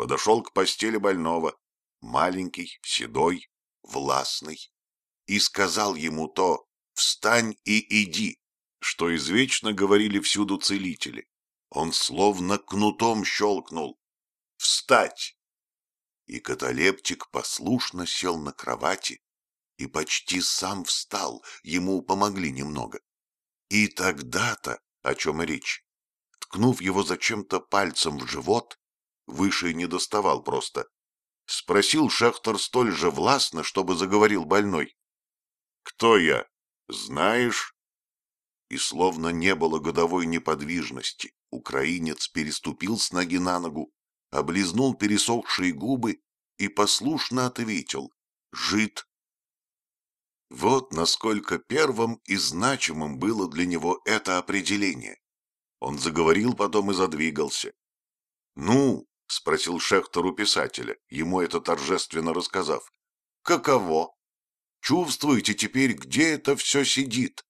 подошел к постели больного, маленький, седой, властный, и сказал ему то «Встань и иди», что извечно говорили всюду целители. Он словно кнутом щелкнул «Встать!» И каталептик послушно сел на кровати и почти сам встал, ему помогли немного. И тогда-то, о чем речь, ткнув его зачем-то пальцем в живот, выше не доставал просто, спросил Шехтер столь же властно, чтобы заговорил больной. «Кто я? Знаешь?» И словно не было годовой неподвижности, украинец переступил с ноги на ногу, облизнул пересохшие губы и послушно ответил «Жид». Вот насколько первым и значимым было для него это определение. Он заговорил потом и задвигался. «Ну?» — спросил Шехтер у писателя, ему это торжественно рассказав. «Каково? Чувствуете теперь, где это все сидит?»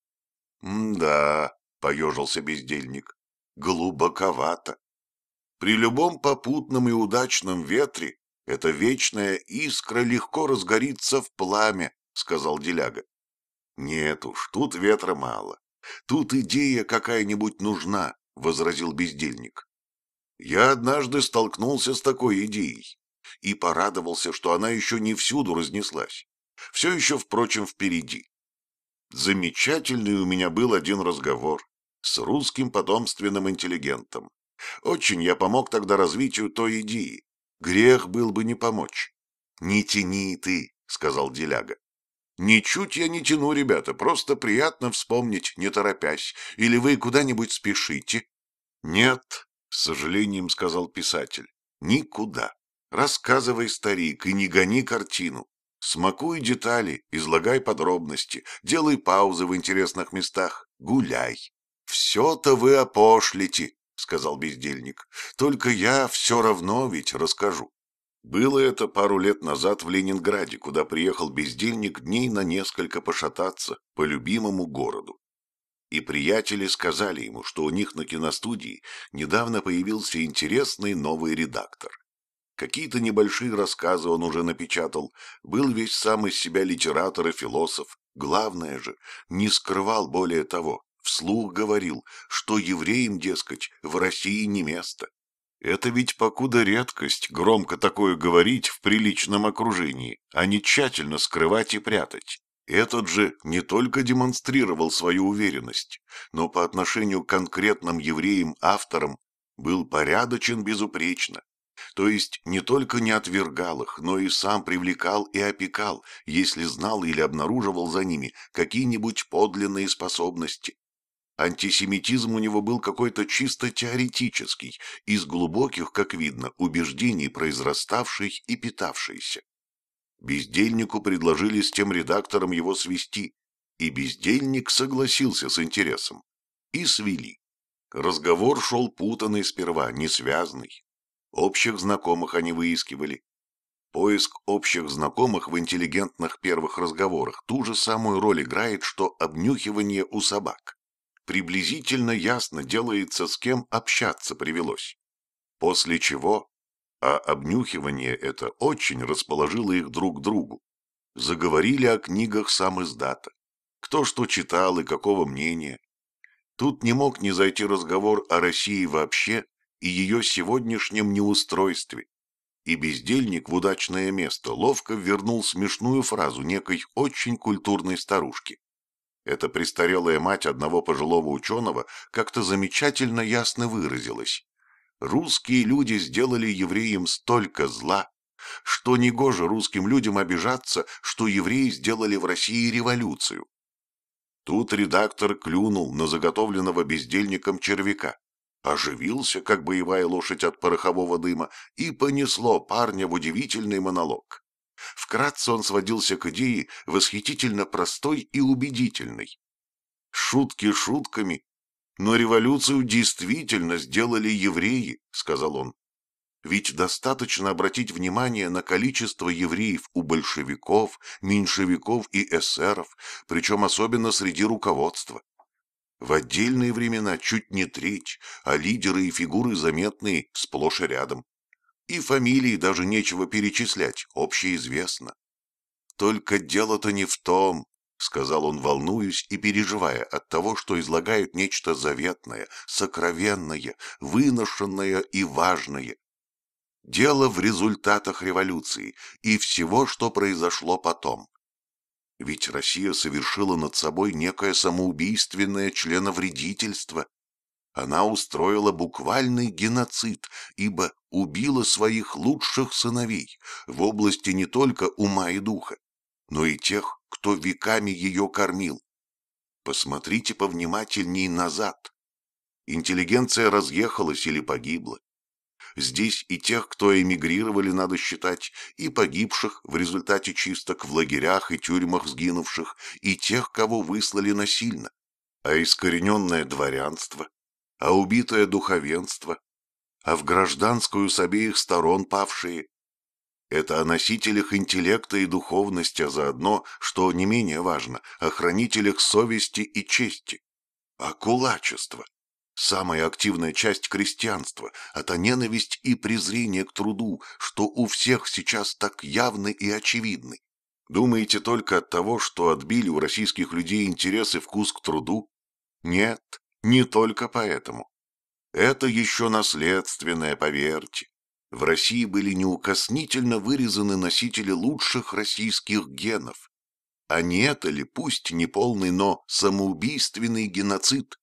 «Да», — поежился бездельник, — «глубоковато. При любом попутном и удачном ветре эта вечная искра легко разгорится в пламя, — сказал Деляга. «Нет уж, тут ветра мало. Тут идея какая-нибудь нужна», — возразил бездельник. «Я однажды столкнулся с такой идеей и порадовался, что она еще не всюду разнеслась. Все еще, впрочем, впереди. Замечательный у меня был один разговор с русским потомственным интеллигентом. Очень я помог тогда развитию той идеи. Грех был бы не помочь. «Не тяни ты», — сказал Деляга. Ничуть я не тяну, ребята, просто приятно вспомнить, не торопясь. Или вы куда-нибудь спешите? Нет, с сожалением сказал писатель, никуда. Рассказывай, старик, и не гони картину. Смакуй детали, излагай подробности, делай паузы в интересных местах, гуляй. Все-то вы опошлите, сказал бездельник. Только я все равно ведь расскажу. Было это пару лет назад в Ленинграде, куда приехал бездельник дней на несколько пошататься по любимому городу. И приятели сказали ему, что у них на киностудии недавно появился интересный новый редактор. Какие-то небольшие рассказы он уже напечатал, был весь сам из себя литератор и философ. Главное же, не скрывал более того, вслух говорил, что евреям, дескать, в России не место. Это ведь покуда редкость громко такое говорить в приличном окружении, а не тщательно скрывать и прятать. Этот же не только демонстрировал свою уверенность, но по отношению к конкретным евреям-авторам был порядочен безупречно. То есть не только не отвергал их, но и сам привлекал и опекал, если знал или обнаруживал за ними какие-нибудь подлинные способности. Антисемитизм у него был какой-то чисто теоретический, из глубоких, как видно, убеждений произраставший и питавшийся. Бездельнику предложили с тем редактором его свести, и бездельник согласился с интересом. И свели. Разговор шел путанный сперва, несвязный. Общих знакомых они выискивали. Поиск общих знакомых в интеллигентных первых разговорах ту же самую роль играет, что обнюхивание у собак приблизительно ясно делается, с кем общаться привелось. После чего, а обнюхивание это очень расположило их друг к другу, заговорили о книгах сам издата, кто что читал и какого мнения. Тут не мог не зайти разговор о России вообще и ее сегодняшнем неустройстве. И бездельник в удачное место ловко вернул смешную фразу некой очень культурной старушки. Эта престарелая мать одного пожилого ученого как-то замечательно ясно выразилась. Русские люди сделали евреям столько зла, что негоже русским людям обижаться, что евреи сделали в России революцию. Тут редактор клюнул на заготовленного бездельником червяка, оживился, как боевая лошадь от порохового дыма, и понесло парня в удивительный монолог. Вкратце он сводился к идее восхитительно простой и убедительной. Шутки шутками, но революцию действительно сделали евреи, сказал он. Ведь достаточно обратить внимание на количество евреев у большевиков, меньшевиков и эсеров, причем особенно среди руководства. В отдельные времена чуть не треть, а лидеры и фигуры заметные сплошь и рядом. И фамилии даже нечего перечислять, общеизвестно. Только дело-то не в том, — сказал он, волнуясь и переживая от того, что излагает нечто заветное, сокровенное, выношенное и важное. Дело в результатах революции и всего, что произошло потом. Ведь Россия совершила над собой некое самоубийственное членовредительство. Она устроила буквальный геноцид, ибо убила своих лучших сыновей в области не только ума и духа, но и тех, кто веками ее кормил. Посмотрите повнимательней назад. Интеллигенция разъехалась или погибла. Здесь и тех, кто эмигрировали, надо считать, и погибших в результате чисток в лагерях и тюрьмах сгинувших, и тех, кого выслали насильно, а искорененное дворянство, а убитое духовенство, а в гражданскую с обеих сторон павшие. Это о носителях интеллекта и духовности, а заодно, что не менее важно, о хранителях совести и чести. А кулачество самая активная часть крестьянства, это ненависть и презрение к труду, что у всех сейчас так явны и очевидны. Думаете только от того, что отбили у российских людей интерес и вкус к труду? Нет, не только поэтому. Это еще наследственное, поверьте. В России были неукоснительно вырезаны носители лучших российских генов. А не это ли, пусть не полный, но самоубийственный геноцид,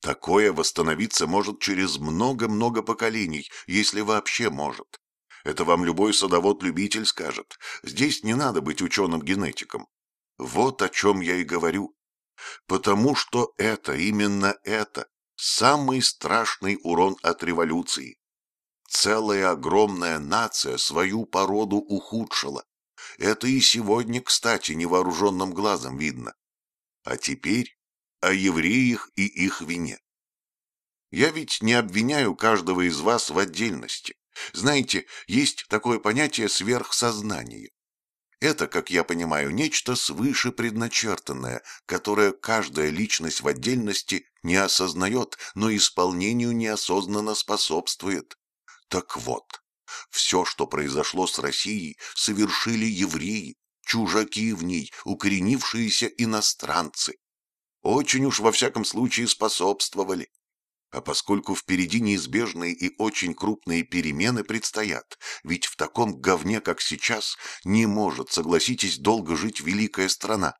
Такое восстановиться может через много-много поколений, если вообще может. Это вам любой садовод-любитель скажет. Здесь не надо быть ученым-генетиком. Вот о чем я и говорю. Потому что это, именно это, самый страшный урон от революции. Целая огромная нация свою породу ухудшила. Это и сегодня, кстати, невооруженным глазом видно. А теперь о евреях и их вине. Я ведь не обвиняю каждого из вас в отдельности. Знаете, есть такое понятие сверхсознание. Это, как я понимаю, нечто свыше предначертанное, которое каждая личность в отдельности не осознает, но исполнению неосознанно способствует. Так вот, все, что произошло с Россией, совершили евреи, чужаки в ней, укоренившиеся иностранцы очень уж во всяком случае способствовали. А поскольку впереди неизбежные и очень крупные перемены предстоят, ведь в таком говне, как сейчас, не может, согласитесь, долго жить великая страна,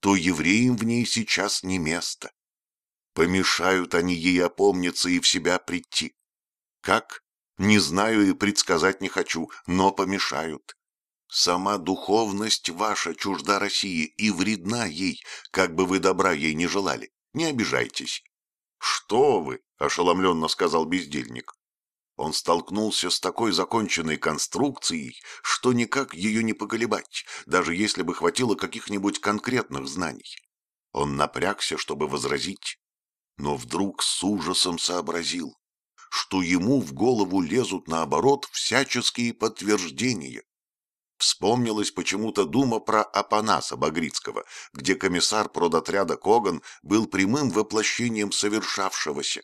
то евреям в ней сейчас не место. Помешают они ей опомниться и в себя прийти. Как? Не знаю и предсказать не хочу, но помешают. Сама духовность ваша чужда России и вредна ей, как бы вы добра ей не желали. Не обижайтесь. — Что вы? — ошеломленно сказал бездельник. Он столкнулся с такой законченной конструкцией, что никак ее не поколебать, даже если бы хватило каких-нибудь конкретных знаний. Он напрягся, чтобы возразить, но вдруг с ужасом сообразил, что ему в голову лезут наоборот всяческие подтверждения. Вспомнилась почему-то дума про Апанаса Багрицкого, где комиссар продотряда Коган был прямым воплощением совершавшегося.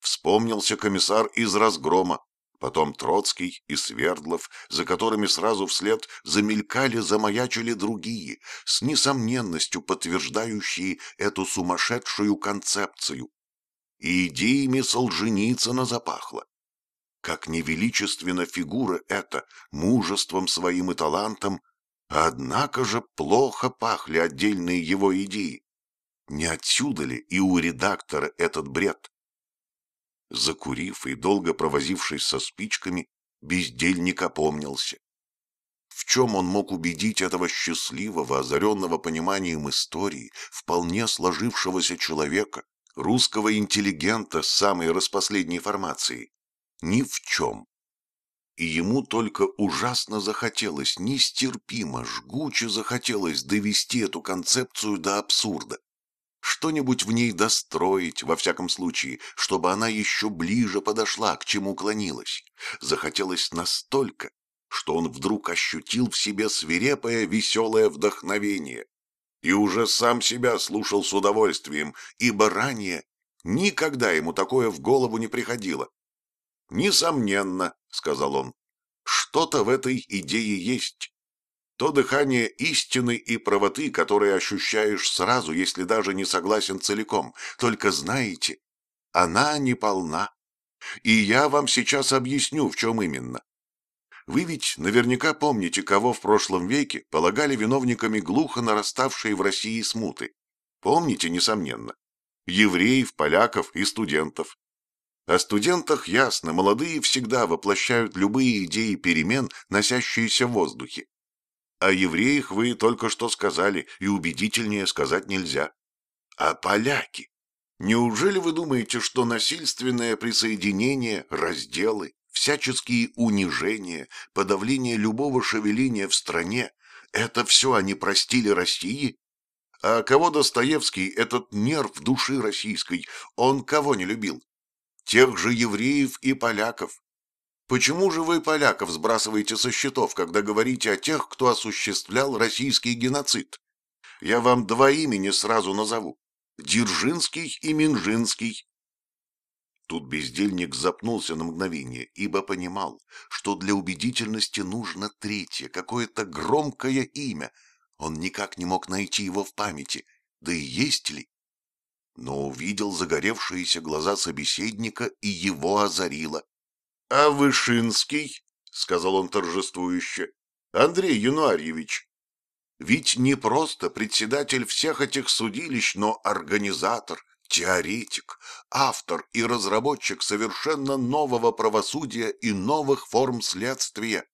Вспомнился комиссар из «Разгрома», потом Троцкий и Свердлов, за которыми сразу вслед замелькали, замаячили другие, с несомненностью подтверждающие эту сумасшедшую концепцию. И идеями Солженицына запахло. Как невеличественна фигура эта, мужеством своим и талантом, однако же плохо пахли отдельные его идеи. Не отсюда ли и у редактора этот бред? Закурив и долго провозившись со спичками, бездельник опомнился. В чем он мог убедить этого счастливого, озаренного пониманием истории, вполне сложившегося человека, русского интеллигента самой распоследней формацией? ни в чем. И ему только ужасно захотелось, нестерпимо, жгуче захотелось довести эту концепцию до абсурда. Что-нибудь в ней достроить, во всяком случае, чтобы она еще ближе подошла, к чему клонилась. Захотелось настолько, что он вдруг ощутил в себе свирепое веселое вдохновение. И уже сам себя слушал с удовольствием, ибо ранее никогда ему такое в голову не приходило. «Несомненно», — сказал он, — «что-то в этой идее есть. То дыхание истины и правоты, которое ощущаешь сразу, если даже не согласен целиком. Только знаете, она не полна. И я вам сейчас объясню, в чем именно. Вы ведь наверняка помните, кого в прошлом веке полагали виновниками глухо нараставшей в России смуты. Помните, несомненно. Евреев, поляков и студентов. О студентах ясно, молодые всегда воплощают любые идеи перемен, носящиеся в воздухе. О евреях вы только что сказали, и убедительнее сказать нельзя. А поляки? Неужели вы думаете, что насильственное присоединение, разделы, всяческие унижения, подавление любого шевеления в стране — это все они простили России? А кого Достоевский, этот нерв души российской, он кого не любил? Тех же евреев и поляков. Почему же вы поляков сбрасываете со счетов, когда говорите о тех, кто осуществлял российский геноцид? Я вам два имени сразу назову. Дзержинский и Минжинский. Тут бездельник запнулся на мгновение, ибо понимал, что для убедительности нужно третье, какое-то громкое имя. Он никак не мог найти его в памяти, да и есть ли. Но увидел загоревшиеся глаза собеседника, и его озарило. — А Вышинский? — сказал он торжествующе. — Андрей Януарьевич. Ведь не просто председатель всех этих судилищ, но организатор, теоретик, автор и разработчик совершенно нового правосудия и новых форм следствия.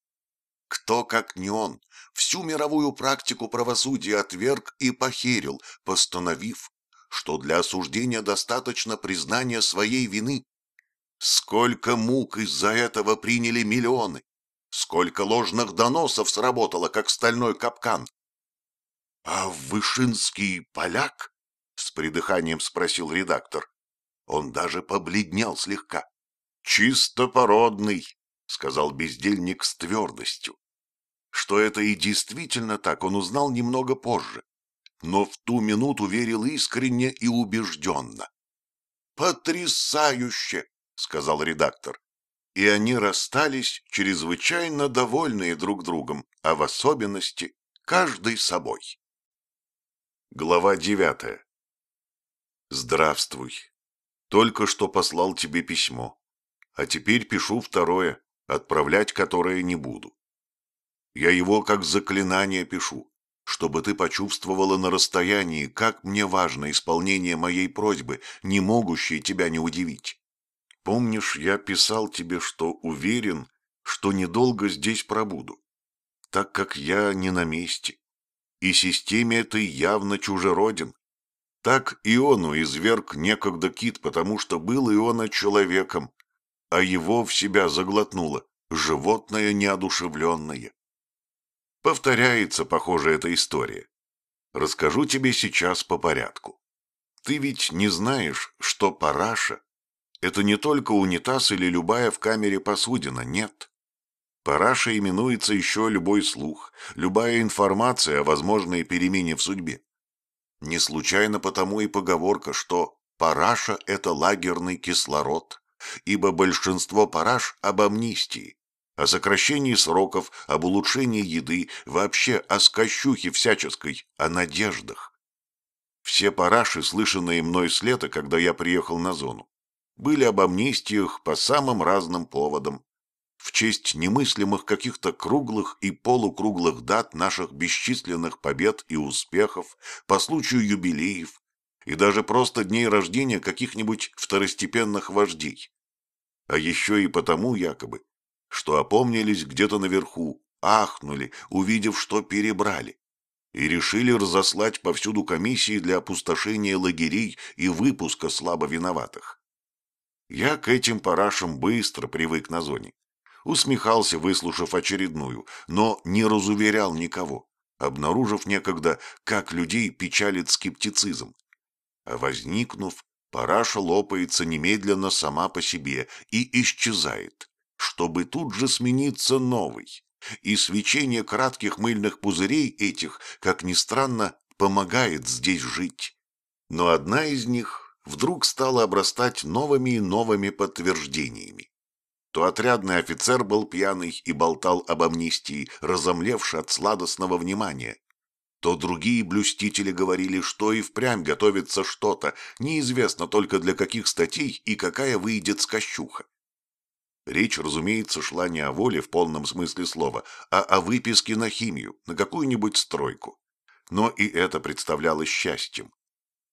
Кто, как не он, всю мировую практику правосудия отверг и похерил, постановив, что для осуждения достаточно признания своей вины. Сколько мук из-за этого приняли миллионы, сколько ложных доносов сработало, как стальной капкан. А Вышинский поляк? С придыханием спросил редактор. Он даже побледнел слегка. «Чистопородный», — сказал бездельник с твердостью. Что это и действительно так, он узнал немного позже, но в ту минуту верил искренне и убежденно. «Потрясающе!» — сказал редактор. И они расстались, чрезвычайно довольные друг другом, а в особенности каждый собой. Глава девятая Здравствуй. Только что послал тебе письмо. А теперь пишу второе, отправлять которое не буду. Я его как заклинание пишу, чтобы ты почувствовала на расстоянии, как мне важно исполнение моей просьбы, не могущей тебя не удивить. Помнишь, я писал тебе, что уверен, что недолго здесь пробуду, так как я не на месте, и системе этой явно чужероден, так Иону изверг некогда кит, потому что был Иона человеком, а его в себя заглотнуло животное неодушевленное. Повторяется, похоже, эта история. Расскажу тебе сейчас по порядку. Ты ведь не знаешь, что параша — это не только унитаз или любая в камере посудина, нет. Параша именуется еще любой слух, любая информация о возможной перемене в судьбе. Не случайно потому и поговорка, что параша – это лагерный кислород, ибо большинство параш об амнистии, о сокращении сроков, об улучшении еды, вообще о скощухе всяческой, о надеждах. Все параши, слышанные мной с лета, когда я приехал на зону, были об амнистиях по самым разным поводам, в честь немыслимых каких-то круглых и полукруглых дат наших бесчисленных побед и успехов, по случаю юбилеев и даже просто дней рождения каких-нибудь второстепенных вождей. А еще и потому, якобы, что опомнились где-то наверху, ахнули, увидев, что перебрали, и решили разослать повсюду комиссии для опустошения лагерей и выпуска слабо виноватых. Я к этим парашам быстро привык на зоне усмехался, выслушав очередную, но не разуверял никого, обнаружив некогда, как людей печалит скептицизм. А возникнув, параша лопается немедленно сама по себе и исчезает, чтобы тут же смениться новой. И свечение кратких мыльных пузырей этих, как ни странно, помогает здесь жить. Но одна из них вдруг стала обрастать новыми и новыми подтверждениями. То отрядный офицер был пьяный и болтал об амнистии, разомлевший от сладостного внимания, то другие блюстители говорили, что и впрямь готовится что-то, неизвестно только для каких статей и какая выйдет скощуха. Речь, разумеется, шла не о воле в полном смысле слова, а о выписке на химию, на какую-нибудь стройку. Но и это представлялось счастьем.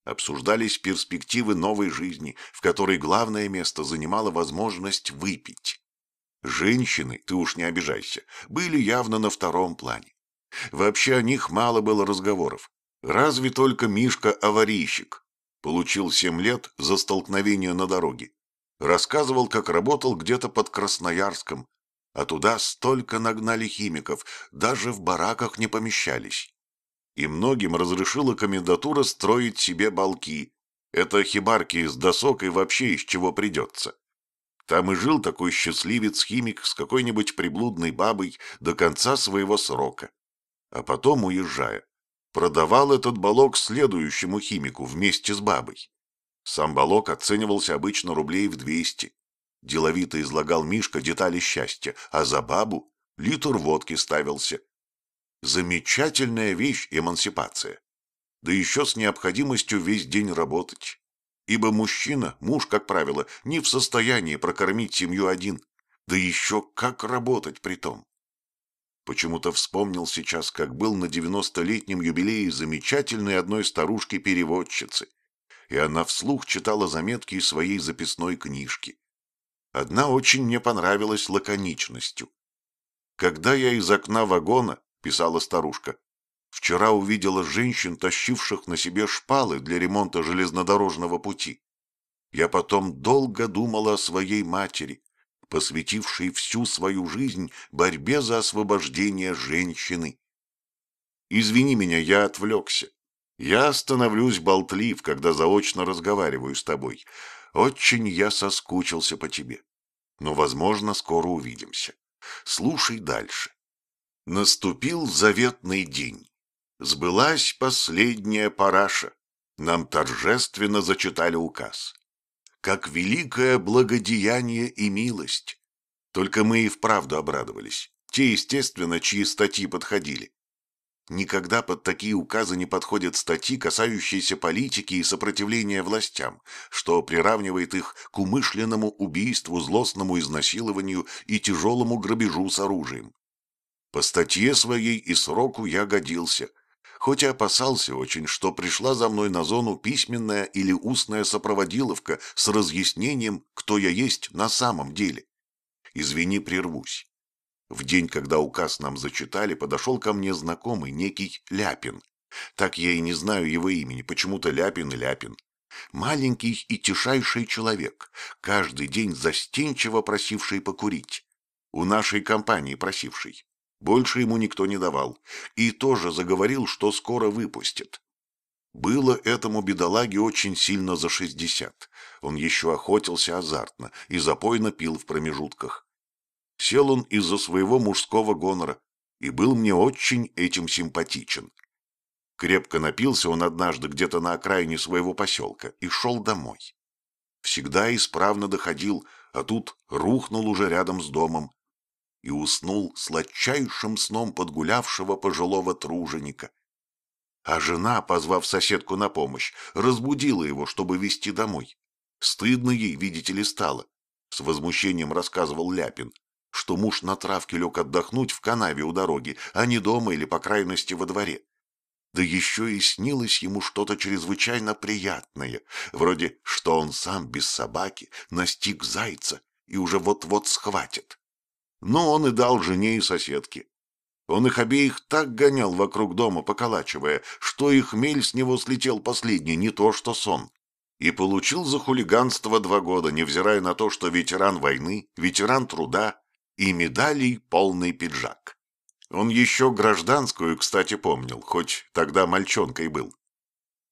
Обсуждались перспективы новой жизни, в которой главное место занимала возможность выпить. Женщины, ты уж не обижайся, были явно на втором плане. Вообще о них мало было разговоров. Разве только Мишка-аварийщик. Получил семь лет за столкновение на дороге. Рассказывал, как работал где-то под Красноярском. А туда столько нагнали химиков, даже в бараках не помещались. И многим разрешила комендатура строить себе балки. Это хибарки из досок и вообще из чего придется. Там и жил такой счастливец-химик с какой-нибудь приблудной бабой до конца своего срока а потом, уезжая, продавал этот балок следующему химику вместе с бабой. Сам балок оценивался обычно рублей в двести. Деловито излагал Мишка детали счастья, а за бабу литр водки ставился. Замечательная вещь эмансипация. Да еще с необходимостью весь день работать. Ибо мужчина, муж, как правило, не в состоянии прокормить семью один. Да еще как работать при том. Почему-то вспомнил сейчас, как был на девяностолетнем юбилее замечательной одной старушки-переводчицы, и она вслух читала заметки из своей записной книжки. Одна очень мне понравилась лаконичностью. «Когда я из окна вагона, — писала старушка, — вчера увидела женщин, тащивших на себе шпалы для ремонта железнодорожного пути. Я потом долго думала о своей матери, посвятивший всю свою жизнь борьбе за освобождение женщины. Извини меня, я отвлекся. Я становлюсь болтлив, когда заочно разговариваю с тобой. Очень я соскучился по тебе. Но, возможно, скоро увидимся. Слушай дальше. Наступил заветный день. Сбылась последняя параша. Нам торжественно зачитали указ как великое благодеяние и милость. Только мы и вправду обрадовались. Те, естественно, чьи статьи подходили. Никогда под такие указы не подходят статьи, касающиеся политики и сопротивления властям, что приравнивает их к умышленному убийству, злостному изнасилованию и тяжелому грабежу с оружием. По статье своей и сроку я годился, хоть и опасался очень, что пришла за мной на зону письменная или устная сопроводиловка с разъяснением, кто я есть на самом деле. Извини, прервусь. В день, когда указ нам зачитали, подошел ко мне знакомый, некий Ляпин. Так я и не знаю его имени, почему-то Ляпин и Ляпин. Маленький и тишайший человек, каждый день застенчиво просивший покурить. У нашей компании просивший. Больше ему никто не давал. И тоже заговорил, что скоро выпустит. Было этому бедолаге очень сильно за шестьдесят. Он еще охотился азартно и запойно пил в промежутках. Сел он из-за своего мужского гонора и был мне очень этим симпатичен. Крепко напился он однажды где-то на окраине своего поселка и шел домой. Всегда исправно доходил, а тут рухнул уже рядом с домом, и уснул сладчайшим сном подгулявшего пожилого труженика. А жена, позвав соседку на помощь, разбудила его, чтобы везти домой. Стыдно ей, видите ли, стало. С возмущением рассказывал Ляпин, что муж на травке лег отдохнуть в канаве у дороги, а не дома или, по крайности, во дворе. Да еще и снилось ему что-то чрезвычайно приятное, вроде, что он сам без собаки настиг зайца и уже вот-вот схватит. Но он и дал жене и соседке. Он их обеих так гонял вокруг дома, поколачивая, что и хмель с него слетел последний, не то что сон. И получил за хулиганство два года, невзирая на то, что ветеран войны, ветеран труда и медалей полный пиджак. Он еще гражданскую, кстати, помнил, хоть тогда мальчонкой был.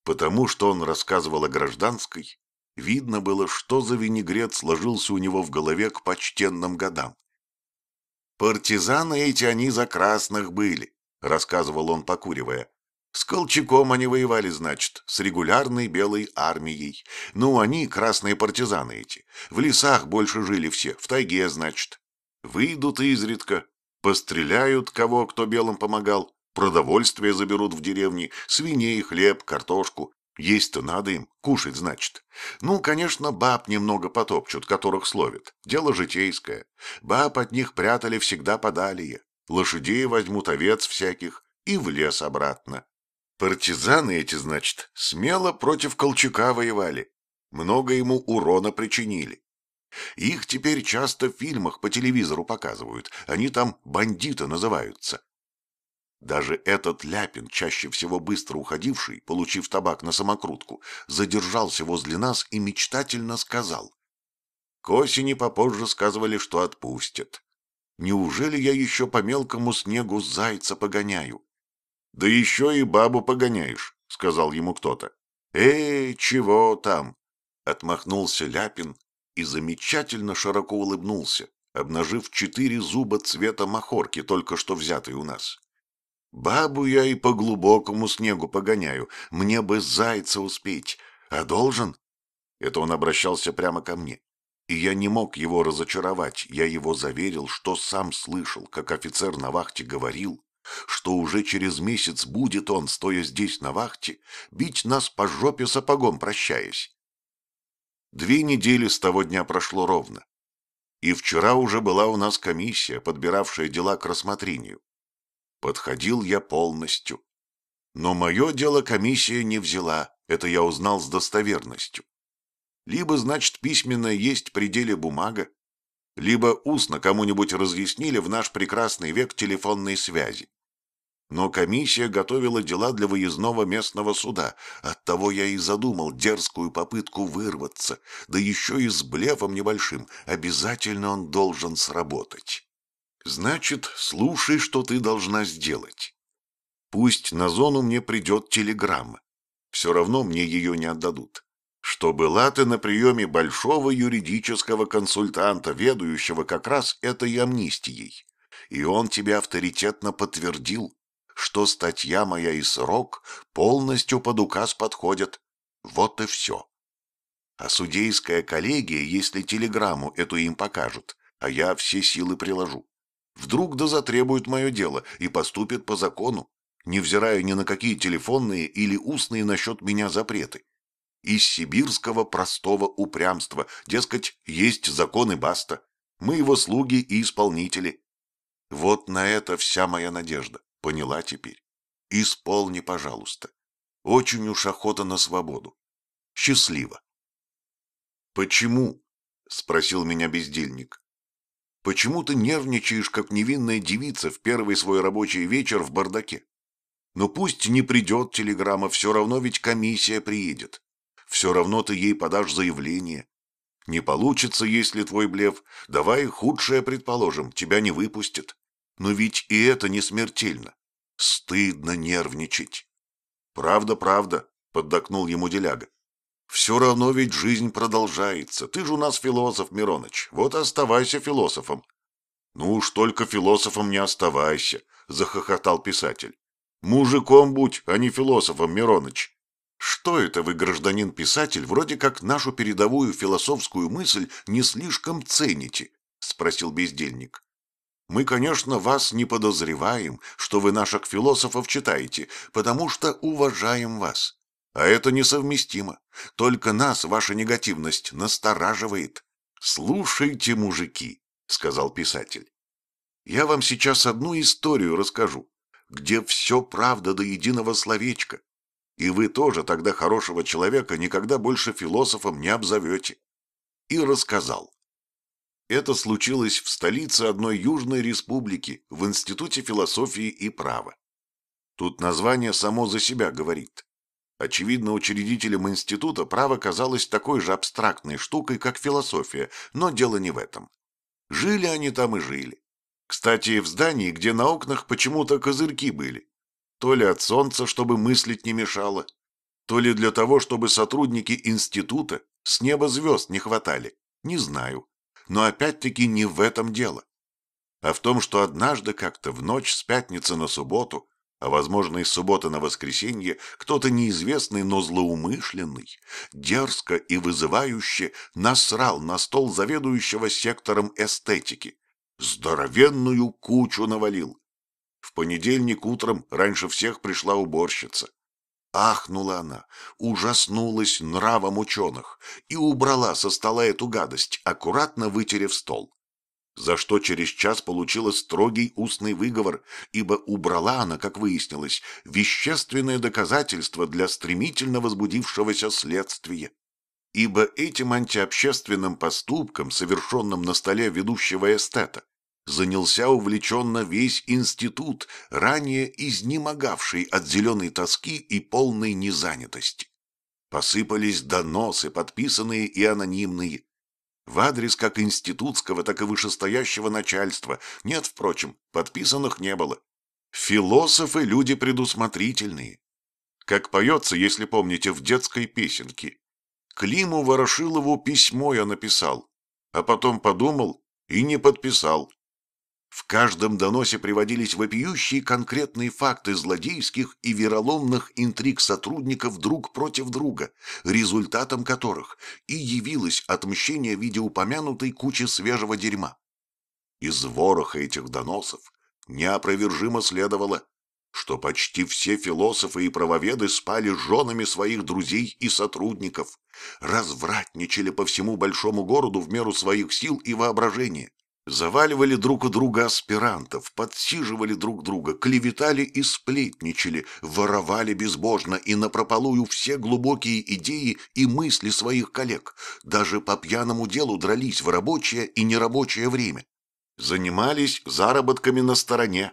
Потому что он рассказывал о гражданской, видно было, что за винегрет сложился у него в голове к почтенным годам. «Партизаны эти они за красных были», — рассказывал он, покуривая. С Колчаком они воевали, значит, с регулярной белой армией. Ну, они, красные партизаны эти, в лесах больше жили все, в тайге, значит. Выйдут изредка, постреляют кого, кто белым помогал, продовольствие заберут в деревне, свиней, хлеб, картошку. Есть-то надо им, кушать, значит. Ну, конечно, баб немного потопчут, которых словят. Дело житейское. Баб от них прятали всегда подалие. Лошадей возьмут, овец всяких, и в лес обратно. Партизаны эти, значит, смело против Колчака воевали. Много ему урона причинили. Их теперь часто в фильмах по телевизору показывают. Они там бандиты называются. Даже этот Ляпин, чаще всего быстро уходивший, получив табак на самокрутку, задержался возле нас и мечтательно сказал. К осени попозже сказывали, что отпустят. Неужели я еще по мелкому снегу зайца погоняю? «Да еще и бабу погоняешь», — сказал ему кто-то. «Эй, чего там?» — отмахнулся Ляпин и замечательно широко улыбнулся, обнажив четыре зуба цвета махорки, только что взятой у нас. «Бабу я и по глубокому снегу погоняю, мне бы зайца успеть, а должен?» Это он обращался прямо ко мне. И я не мог его разочаровать, я его заверил, что сам слышал, как офицер на вахте говорил, что уже через месяц будет он, стоя здесь на вахте, бить нас по жопе сапогом, прощаясь. Две недели с того дня прошло ровно. И вчера уже была у нас комиссия, подбиравшая дела к рассмотрению. Подходил я полностью. Но мое дело комиссия не взяла, это я узнал с достоверностью. Либо, значит, письменно есть при деле бумага, либо устно кому-нибудь разъяснили в наш прекрасный век телефонной связи. Но комиссия готовила дела для выездного местного суда. Оттого я и задумал дерзкую попытку вырваться, да еще и с блефом небольшим. Обязательно он должен сработать. Значит, слушай, что ты должна сделать. Пусть на зону мне придет телеграмма. Все равно мне ее не отдадут. Что была ты на приеме большого юридического консультанта, ведающего как раз этой амнистией. И он тебе авторитетно подтвердил, что статья моя и срок полностью под указ подходят. Вот и все. А судейская коллегия, если телеграмму эту им покажут, а я все силы приложу, вдруг да затребует мое дело и поступит по закону, невзирая ни на какие телефонные или устные насчет меня запреты. Из сибирского простого упрямства, дескать, есть закон и баста. Мы его слуги и исполнители. Вот на это вся моя надежда. Поняла теперь? Исполни, пожалуйста. Очень уж охота на свободу. Счастливо. Почему? Спросил меня бездельник. Почему ты нервничаешь, как невинная девица в первый свой рабочий вечер в бардаке? Но пусть не придет телеграмма, все равно ведь комиссия приедет. Все равно ты ей подашь заявление. Не получится, если твой блеф. Давай худшее предположим, тебя не выпустят. Но ведь и это не смертельно. Стыдно нервничать. Правда, правда, поддакнул ему деляга. Все равно ведь жизнь продолжается. Ты же у нас философ, Мироныч. Вот оставайся философом. Ну уж только философом не оставайся, захохотал писатель. Мужиком будь, а не философом, Мироныч. Что это вы, гражданин-писатель, вроде как нашу передовую философскую мысль не слишком цените? Спросил бездельник. Мы, конечно, вас не подозреваем, что вы наших философов читаете, потому что уважаем вас. А это несовместимо. Только нас ваша негативность настораживает. Слушайте, мужики, — сказал писатель. Я вам сейчас одну историю расскажу, где все правда до единого словечка. И вы тоже тогда хорошего человека никогда больше философом не обзовете. И рассказал. Это случилось в столице одной южной республики, в Институте философии и права. Тут название само за себя говорит. Очевидно, учредителям института право казалось такой же абстрактной штукой, как философия, но дело не в этом. Жили они там и жили. Кстати, в здании, где на окнах почему-то козырьки были. То ли от солнца, чтобы мыслить не мешало, то ли для того, чтобы сотрудники института с неба звезд не хватали. Не знаю. Но опять-таки не в этом дело. А в том, что однажды как-то в ночь с пятницы на субботу а возможно из субботы на воскресенье, кто-то неизвестный, но злоумышленный, дерзко и вызывающе насрал на стол заведующего сектором эстетики. Здоровенную кучу навалил. В понедельник утром раньше всех пришла уборщица. Ахнула она, ужаснулась нравом ученых и убрала со стола эту гадость, аккуратно вытерев стол за что через час получила строгий устный выговор, ибо убрала она, как выяснилось, вещественное доказательство для стремительно возбудившегося следствия. Ибо этим антиобщественным поступком, совершенным на столе ведущего эстета, занялся увлеченно весь институт, ранее изнемогавший от зеленой тоски и полной незанятости. Посыпались доносы, подписанные и анонимные, в адрес как институтского, так и вышестоящего начальства. Нет, впрочем, подписанных не было. Философы – люди предусмотрительные. Как поется, если помните, в детской песенке. Климу Ворошилову письмо я написал, а потом подумал и не подписал. В каждом доносе приводились вопиющие конкретные факты злодейских и вероломных интриг сотрудников друг против друга, результатом которых и явилось отмщение в виде упомянутой кучи свежего дерьма. Из вороха этих доносов неопровержимо следовало, что почти все философы и правоведы спали с женами своих друзей и сотрудников, развратничали по всему большому городу в меру своих сил и воображения, Заваливали друг у друга аспирантов, подсиживали друг друга, клеветали и сплетничали, воровали безбожно и напропалую все глубокие идеи и мысли своих коллег, даже по пьяному делу дрались в рабочее и нерабочее время. Занимались заработками на стороне.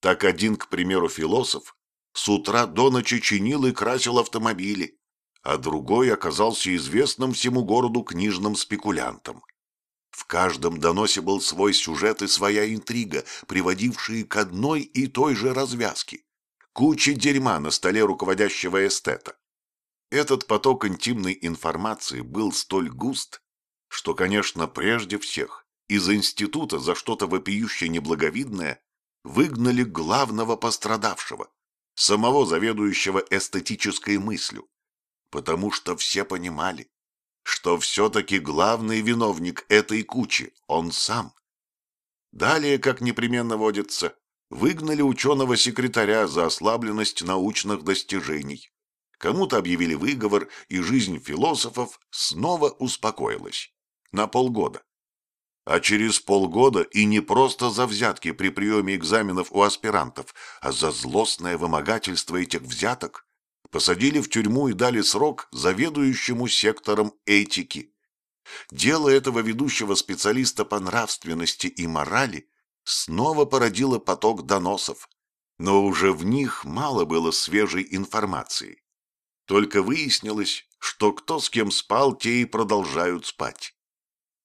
Так один, к примеру, философ с утра до ночи чинил и красил автомобили, а другой оказался известным всему городу книжным спекулянтом. В каждом доносе был свой сюжет и своя интрига, приводившие к одной и той же развязке. Куча дерьма на столе руководящего эстета. Этот поток интимной информации был столь густ, что, конечно, прежде всех из института за что-то вопиющее неблаговидное выгнали главного пострадавшего, самого заведующего эстетической мыслью, потому что все понимали, что все-таки главный виновник этой кучи – он сам. Далее, как непременно водится, выгнали ученого-секретаря за ослабленность научных достижений. Кому-то объявили выговор, и жизнь философов снова успокоилась. На полгода. А через полгода и не просто за взятки при приеме экзаменов у аспирантов, а за злостное вымогательство этих взяток посадили в тюрьму и дали срок заведующему сектором этики. Дело этого ведущего специалиста по нравственности и морали снова породило поток доносов, но уже в них мало было свежей информации. Только выяснилось, что кто с кем спал, те и продолжают спать.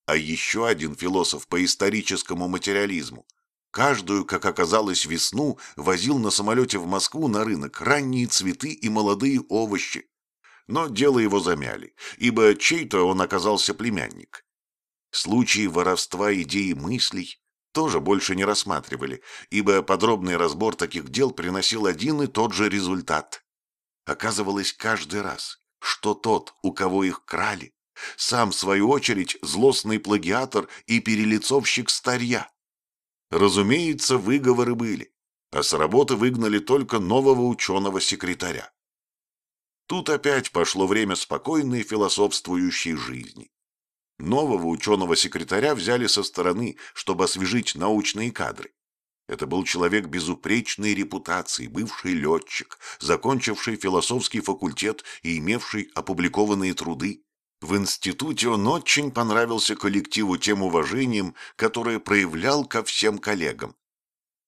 А еще один философ по историческому материализму Каждую, как оказалось, весну возил на самолете в Москву на рынок ранние цветы и молодые овощи. Но дело его замяли, ибо чей-то он оказался племянник. Случаи воровства идей и мыслей тоже больше не рассматривали, ибо подробный разбор таких дел приносил один и тот же результат. Оказывалось каждый раз, что тот, у кого их крали, сам, в свою очередь, злостный плагиатор и перелицовщик старья. Разумеется, выговоры были, а с работы выгнали только нового ученого-секретаря. Тут опять пошло время спокойной философствующей жизни. Нового ученого-секретаря взяли со стороны, чтобы освежить научные кадры. Это был человек безупречной репутации, бывший летчик, закончивший философский факультет и имевший опубликованные труды. В институте он очень понравился коллективу тем уважением, которое проявлял ко всем коллегам.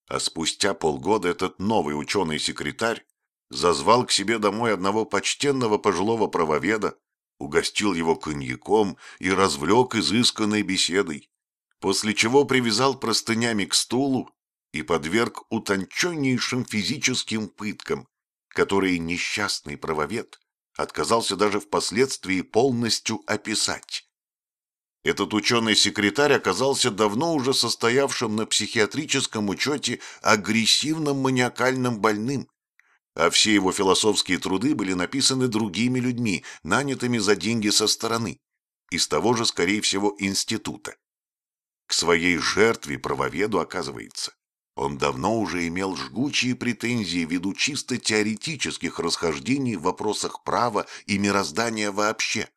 А спустя полгода этот новый ученый-секретарь зазвал к себе домой одного почтенного пожилого правоведа, угостил его коньяком и развлек изысканной беседой, после чего привязал простынями к стулу и подверг утонченнейшим физическим пыткам, которые несчастный правовед отказался даже впоследствии полностью описать. Этот ученый-секретарь оказался давно уже состоявшим на психиатрическом учете агрессивным маниакальным больным, а все его философские труды были написаны другими людьми, нанятыми за деньги со стороны, из того же, скорее всего, института. К своей жертве правоведу, оказывается, он давно уже имел жгучие претензии ввиду чисто теоретических расхождений в вопросах права и мироздания вообще.